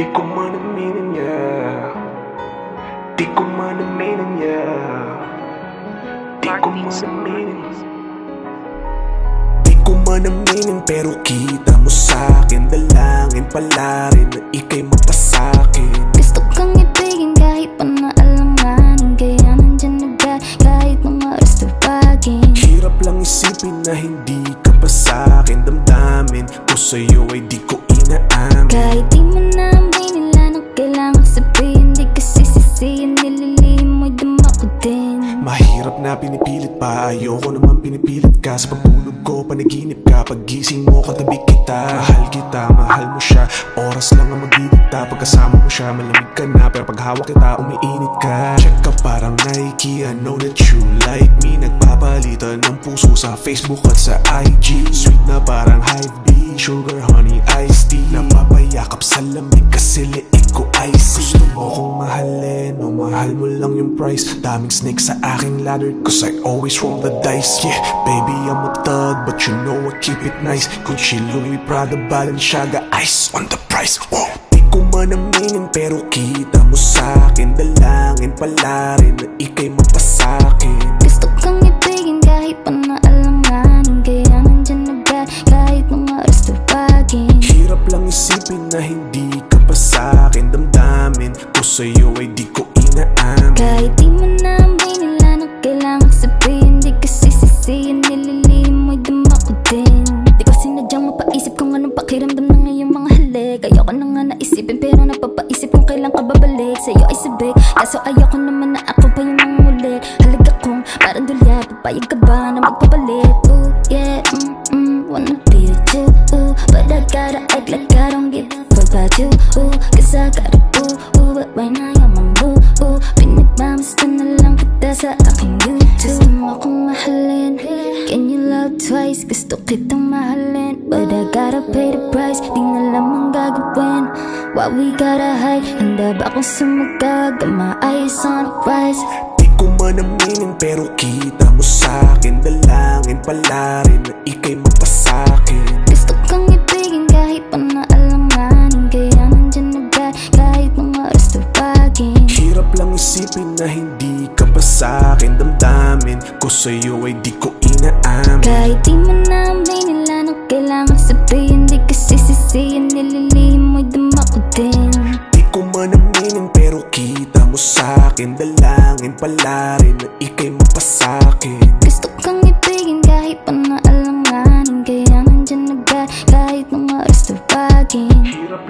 Di ko man aminin niya. Di ko man aminin niya. Di ko man aminin Di ko man aminin pero kita mo sa'kin. Dalangin pala rin na ika'y mapasakin Gusto kang ibigin kahit pa naalanganin. Kaya nandyan agad kahit mga oras tawagin Hirap lang isipin na hindi ka pa sa'kin. Damdamin ko sa'yo ay di ko inaamin. Kahit di din Mahirap na pinipilit pa Ayoko naman pinipilit ka. Sa pagtulog ko, panaginip ka Pagising mo, katabi kita. Mahal kita, mahal mo siya. Oras lang ang magdidikta Pagkasama mo siya, malamig ka na. Pero pag hawak kita, umiinit ka. Check ka parang Nike I know that you like me. Nagpapalitan ng puso sa Facebook at sa IG Sweet na parang Hive bee Sugar, honey, iced tea. Napapayakap sa lamig kasi liig yung price. Daming snake sa aking ladder Cause I always roll the dice. Yeah, baby I'm a thug But you know I keep it nice. Gucci, Louis, Prada, Balenciaga Ice on the price. Whoa. Di ko man aminin pero kita mo sa'kin Dalangin pala rin na ika'y mapasakin. Gusto kang ibigin kahit pa naalanganin Kaya nandyan agad kahit mga oras tawagin Hirap lang isipin na hindi ka pa sa'kin Damdamin ko sa'yo ay di ko inaamin Kahit di mo na aminin lang ang kailangan sabihin. Di ka sisisihin, nililihim mo'y dama ko din. Di ko sinadyang mapaisip kung anong pakiramdam ng iyong mga halik. Ayoko na nga naisipin pero napapaisip kung kailan ka babalik. Sa'yo ay sabik, kaso ayoko naman na ako pa yung mangulit Halaga kong parang dulya, papayag ka ba na magpapalit? Ooh yeah, mm mm, wanna be with you. Ooh, but I gotta act like I don't give a fuck about you. Ooh, cause I got akong mahalin? Can you love twice? Gusto kitang mahalin. But I gotta pay the price. Di na lang ang gagawin. Why we gotta hide? Handa ba akong sumagag? Got my eyes on the prize Di ko man aminin pero kita mo sa'kin Dalangin pala rin na ika'y mapasakin Gusto kang ibigin kahit pa naalanganin ka pa sa'kin Damdamin ko sa'yo ay di ko inaamin. Kahit di mo na aminin lang ang kailangan sabihin. Di ka sisisihin, nililihim mo'y dama ko din. Di ko man aminin pero kita mo sa'kin Dalangin pala rin na ika'y mapasakin Gusto kang ibigin kahit pa naalanganin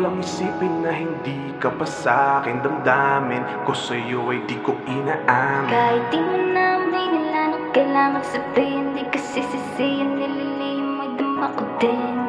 lang isipin na hindi ka pa sa'kin Damdamin ko sa'yo ay di ko inaamin. Kahit di mo na lang ang kailangan sabihin Di ka sisisihin, nililihim mo'y dama ko din